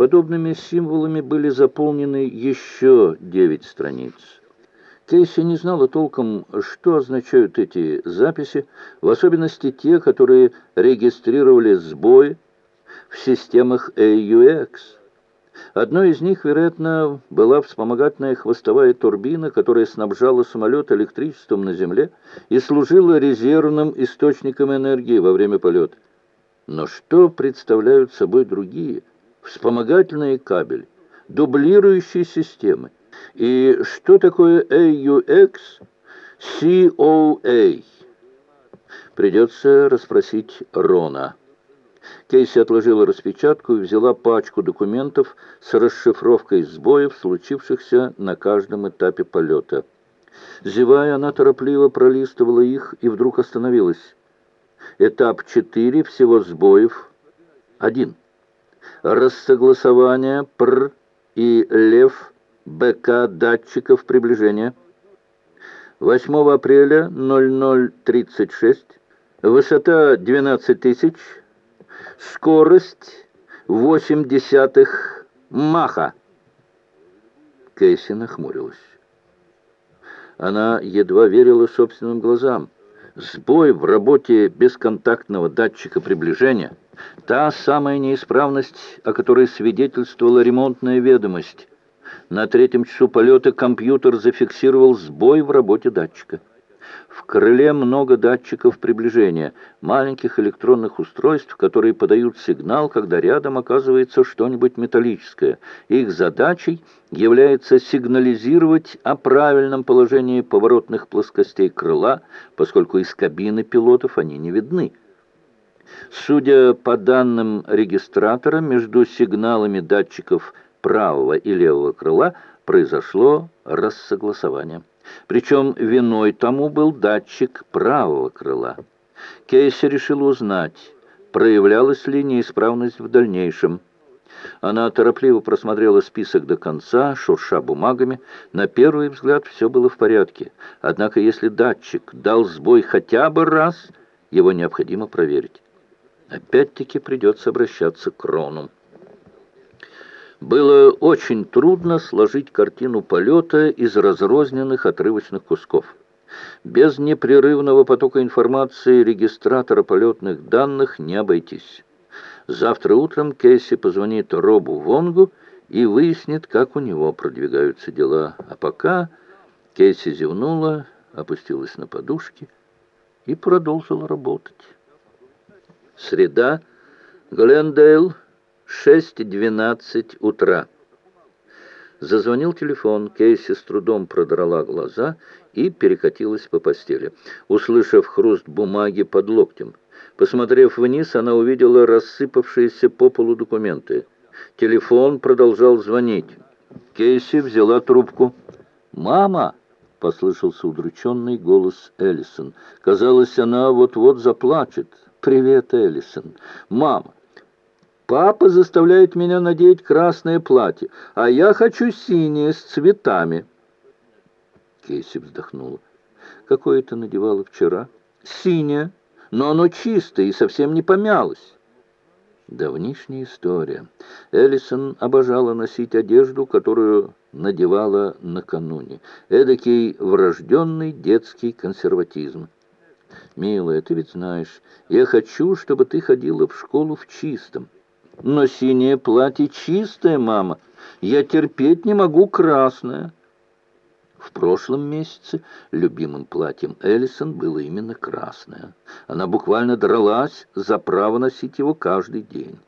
Подобными символами были заполнены еще девять страниц. Кейси не знала толком, что означают эти записи, в особенности те, которые регистрировали сбои в системах AUX. Одной из них, вероятно, была вспомогательная хвостовая турбина, которая снабжала самолет электричеством на земле и служила резервным источником энергии во время полета. Но что представляют собой другие вспомогательные кабели, дублирующие системы? И что такое AUX, COA? Придется расспросить Рона. Кейси отложила распечатку и взяла пачку документов с расшифровкой сбоев, случившихся на каждом этапе полета. Зевая, она торопливо пролистывала их и вдруг остановилась. Этап 4 всего сбоев 1. Рассогласование ПР и ЛЕВ БК датчиков приближения. 8 апреля 0036. Высота 12 тысяч. Скорость 8 десятых маха. Кейси нахмурилась. Она едва верила собственным глазам. Сбой в работе бесконтактного датчика приближения – та самая неисправность, о которой свидетельствовала ремонтная ведомость. На третьем часу полета компьютер зафиксировал сбой в работе датчика. В крыле много датчиков приближения, маленьких электронных устройств, которые подают сигнал, когда рядом оказывается что-нибудь металлическое. Их задачей является сигнализировать о правильном положении поворотных плоскостей крыла, поскольку из кабины пилотов они не видны. Судя по данным регистратора, между сигналами датчиков правого и левого крыла произошло рассогласование. Причем виной тому был датчик правого крыла. Кейси решил узнать, проявлялась ли неисправность в дальнейшем. Она торопливо просмотрела список до конца, шурша бумагами. На первый взгляд все было в порядке. Однако если датчик дал сбой хотя бы раз, его необходимо проверить. Опять-таки придется обращаться к Крону. Было очень трудно сложить картину полета из разрозненных отрывочных кусков. Без непрерывного потока информации регистратора полетных данных не обойтись. Завтра утром Кейси позвонит Робу Вонгу и выяснит, как у него продвигаются дела. А пока Кейси зевнула, опустилась на подушки и продолжила работать. Среда, Глендейл, 6.12 утра. Зазвонил телефон, Кейси с трудом продрала глаза и перекатилась по постели, услышав хруст бумаги под локтем. Посмотрев вниз, она увидела рассыпавшиеся по полу документы. Телефон продолжал звонить. Кейси взяла трубку. «Мама!» — послышался удрученный голос Эллисон. Казалось, она вот-вот заплачет. «Привет, Эллисон!» «Мама!» Папа заставляет меня надеть красное платье, а я хочу синее с цветами. Кейси вздохнула. Какое ты надевала вчера? Синее, но оно чистое и совсем не помялось. Давнишняя история. Эллисон обожала носить одежду, которую надевала накануне. Эдакий врожденный детский консерватизм. «Милая, ты ведь знаешь, я хочу, чтобы ты ходила в школу в чистом». Но синее платье чистое, мама. Я терпеть не могу красное. В прошлом месяце любимым платьем Эллисон было именно красное. Она буквально дралась за право носить его каждый день.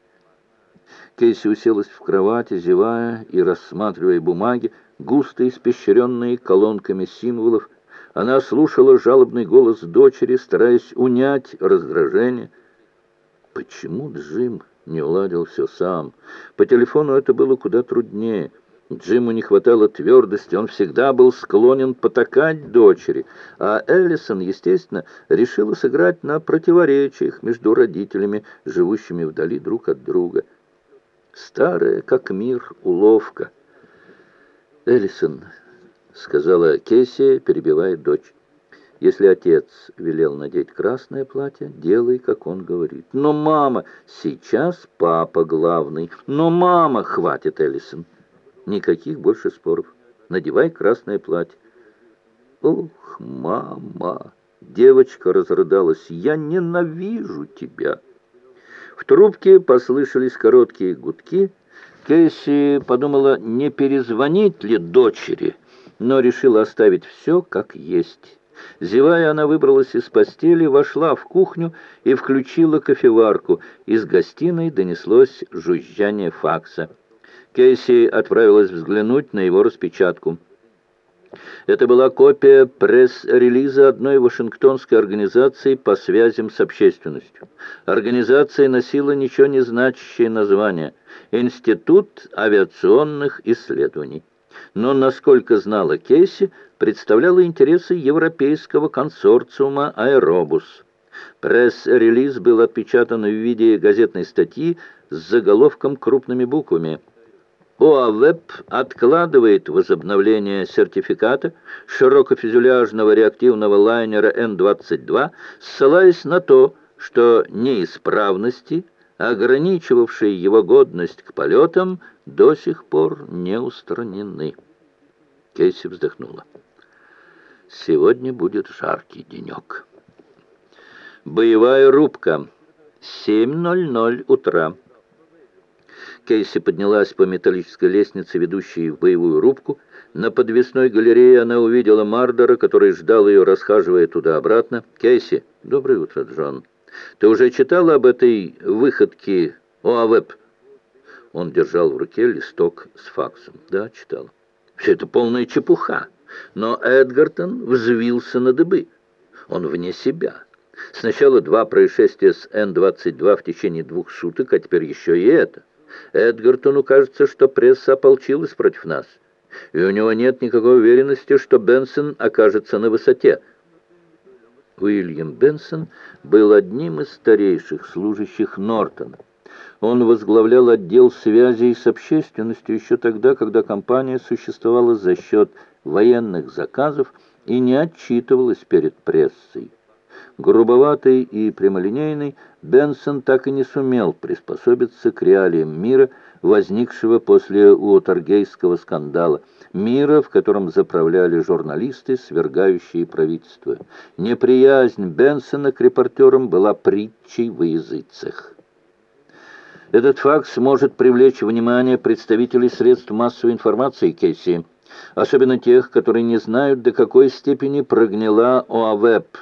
Кейси уселась в кровати, зевая и рассматривая бумаги, густо испещренные колонками символов. Она слушала жалобный голос дочери, стараясь унять раздражение. Почему Джим не уладил все сам. По телефону это было куда труднее. Джиму не хватало твердости, он всегда был склонен потакать дочери, а Эллисон, естественно, решила сыграть на противоречиях между родителями, живущими вдали друг от друга. Старая, как мир, уловка. «Эллисон», — сказала Кейси, перебивая дочь, — Если отец велел надеть красное платье, делай, как он говорит. Но мама, сейчас папа главный. Но мама, хватит, Эллисон. Никаких больше споров. Надевай красное платье. Ох, мама! Девочка разрыдалась. Я ненавижу тебя. В трубке послышались короткие гудки. Кэсси подумала, не перезвонить ли дочери, но решила оставить все как есть. Зевая, она выбралась из постели, вошла в кухню и включила кофеварку. Из гостиной донеслось жужжание факса. Кейси отправилась взглянуть на его распечатку. Это была копия пресс-релиза одной вашингтонской организации по связям с общественностью. Организация носила ничего не значащее название «Институт авиационных исследований». Но, насколько знала Кейси, представляла интересы европейского консорциума «Аэробус». Пресс-релиз был отпечатан в виде газетной статьи с заголовком крупными буквами – ОАВЭП откладывает возобновление сертификата широкофюзеляжного реактивного лайнера Н-22, ссылаясь на то, что неисправности, ограничивавшие его годность к полетам, до сих пор не устранены. Кейси вздохнула. Сегодня будет жаркий денек. Боевая рубка. 7.00 утра. Кейси поднялась по металлической лестнице, ведущей в боевую рубку. На подвесной галерее она увидела Мардера, который ждал ее, расхаживая туда-обратно. «Кейси, доброе утро, Джон. Ты уже читала об этой выходке ОАВЭП?» Он держал в руке листок с факсом. «Да, читал. Все это полная чепуха. Но Эдгартон взвился на дыбы. Он вне себя». Сначала два происшествия с Н-22 в течение двух суток, а теперь еще и это. Эдгартону кажется, что пресса ополчилась против нас, и у него нет никакой уверенности, что Бенсон окажется на высоте. Уильям Бенсон был одним из старейших служащих Нортона. Он возглавлял отдел связей с общественностью еще тогда, когда компания существовала за счет военных заказов и не отчитывалась перед прессой. Грубоватый и прямолинейный, Бенсон так и не сумел приспособиться к реалиям мира, возникшего после Уотергейского скандала, мира, в котором заправляли журналисты, свергающие правительство. Неприязнь Бенсона к репортерам была притчей во языцах. Этот факт сможет привлечь внимание представителей средств массовой информации Кейси, особенно тех, которые не знают, до какой степени прогнила ОАВЭП.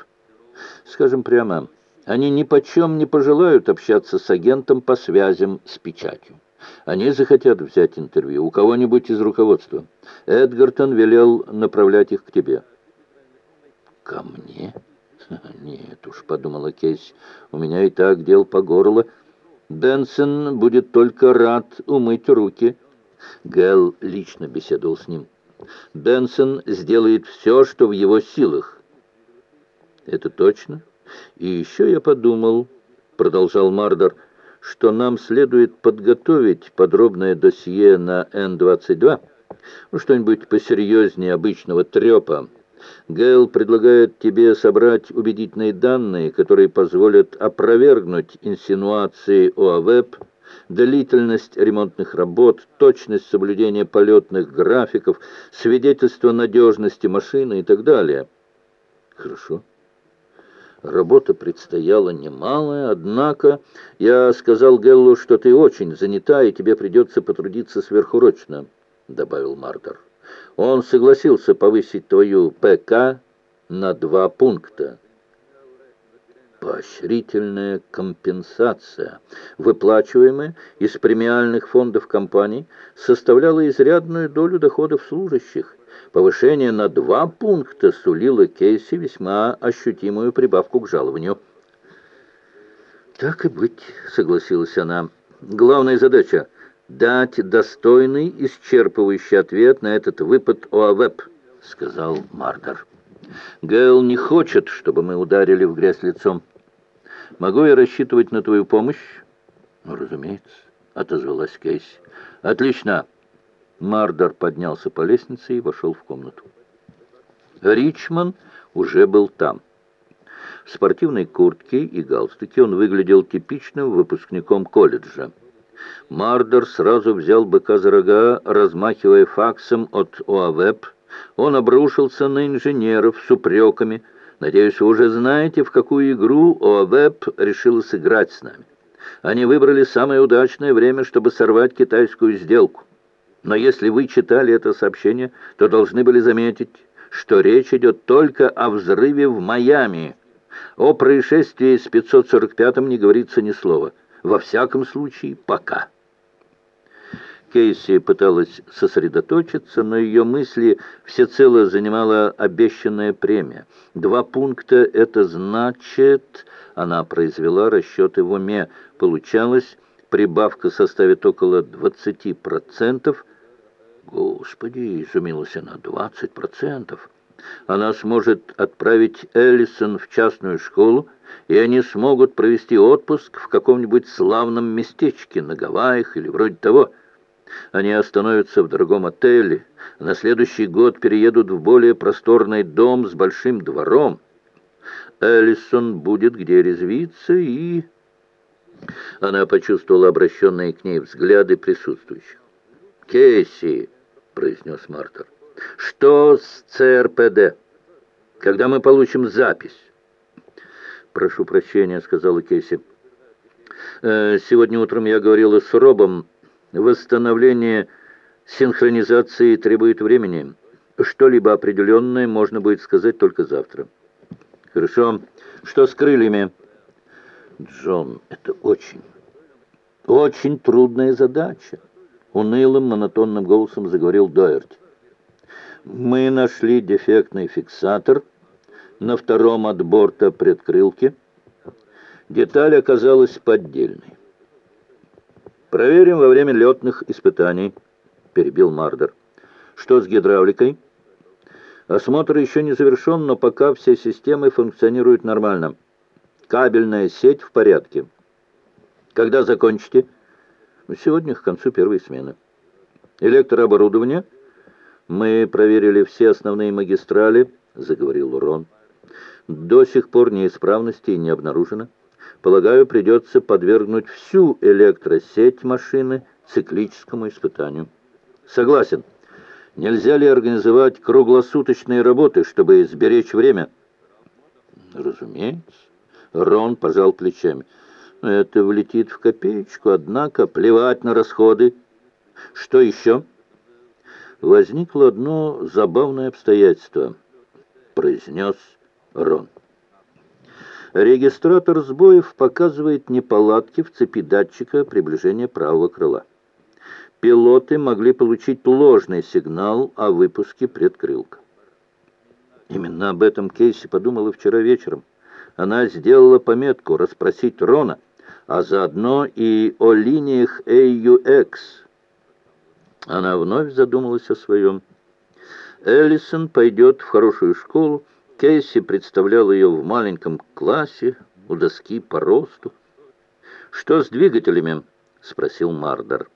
Скажем прямо, они ни почем не пожелают общаться с агентом по связям с печатью. Они захотят взять интервью у кого-нибудь из руководства. Эдгартон велел направлять их к тебе. Ко мне? Нет уж, подумала Кейс, у меня и так дел по горло. Бенсон будет только рад умыть руки. Гэл лично беседовал с ним. Бенсон сделает все, что в его силах. Это точно? И еще я подумал, продолжал Мардер, что нам следует подготовить подробное досье на Н-22, ну, что-нибудь посерьезнее обычного трепа. Гейл предлагает тебе собрать убедительные данные, которые позволят опровергнуть инсинуации ОАВЭП, длительность ремонтных работ, точность соблюдения полетных графиков, свидетельство надежности машины и так далее. Хорошо. Работа предстояла немалая, однако я сказал Геллу, что ты очень занята, и тебе придется потрудиться сверхурочно, — добавил Мартер. Он согласился повысить твою ПК на два пункта. Поощрительная компенсация, выплачиваемая из премиальных фондов компаний, составляла изрядную долю доходов служащих, Повышение на два пункта сулило Кейси весьма ощутимую прибавку к жалованию. «Так и быть», — согласилась она. «Главная задача — дать достойный, исчерпывающий ответ на этот выпад ОАВЭП», — сказал Мардер. «Гэл не хочет, чтобы мы ударили в грязь лицом. Могу я рассчитывать на твою помощь?» «Ну, разумеется», — отозвалась Кейси. «Отлично». Мардер поднялся по лестнице и вошел в комнату. Ричман уже был там. В спортивной куртке и галстуке он выглядел типичным выпускником колледжа. Мардер сразу взял быка за рога, размахивая факсом от ОАВЭП. Он обрушился на инженеров с упреками. «Надеюсь, вы уже знаете, в какую игру ОАВЭП решила сыграть с нами. Они выбрали самое удачное время, чтобы сорвать китайскую сделку. Но если вы читали это сообщение, то должны были заметить, что речь идет только о взрыве в Майами. О происшествии с 545-м не говорится ни слова. Во всяком случае, пока. Кейси пыталась сосредоточиться, но ее мысли всецело занимала обещанная премия. Два пункта — это значит... Она произвела расчеты в уме. Получалось, прибавка составит около 20%. Господи, изумилась она, 20%. Она сможет отправить Эллисон в частную школу, и они смогут провести отпуск в каком-нибудь славном местечке на Гавайях или вроде того. Они остановятся в дорогом отеле, на следующий год переедут в более просторный дом с большим двором. Эллисон будет где резвиться и... Она почувствовала обращенные к ней взгляды присутствующих. «Кейси!» — произнес Мартер. «Что с ЦРПД? Когда мы получим запись?» «Прошу прощения», — сказала Кейси. «Э, «Сегодня утром я говорила с Робом. Восстановление синхронизации требует времени. Что-либо определенное можно будет сказать только завтра». «Хорошо. Что с крыльями?» «Джон, это очень, очень трудная задача», — унылым монотонным голосом заговорил Дойерти. «Мы нашли дефектный фиксатор» на втором от борта предкрылки. Деталь оказалась поддельной. «Проверим во время летных испытаний», — перебил Мардер. «Что с гидравликой?» «Осмотр еще не завершен, но пока все системы функционируют нормально. Кабельная сеть в порядке. Когда закончите?» «Сегодня к концу первой смены». «Электрооборудование?» «Мы проверили все основные магистрали», — заговорил Рон. До сих пор неисправностей не обнаружено. Полагаю, придется подвергнуть всю электросеть машины циклическому испытанию. Согласен. Нельзя ли организовать круглосуточные работы, чтобы сберечь время? Разумеется. Рон пожал плечами. Это влетит в копеечку, однако плевать на расходы. Что еще? Возникло одно забавное обстоятельство, произнес Рон. Регистратор сбоев показывает неполадки в цепи датчика приближения правого крыла. Пилоты могли получить ложный сигнал о выпуске предкрылка. Именно об этом Кейси подумала вчера вечером. Она сделала пометку расспросить Рона, а заодно и о линиях AUX. Она вновь задумалась о своем. Эллисон пойдет в хорошую школу, Кейси представлял ее в маленьком классе у доски по росту. «Что с двигателями?» — спросил Мардер.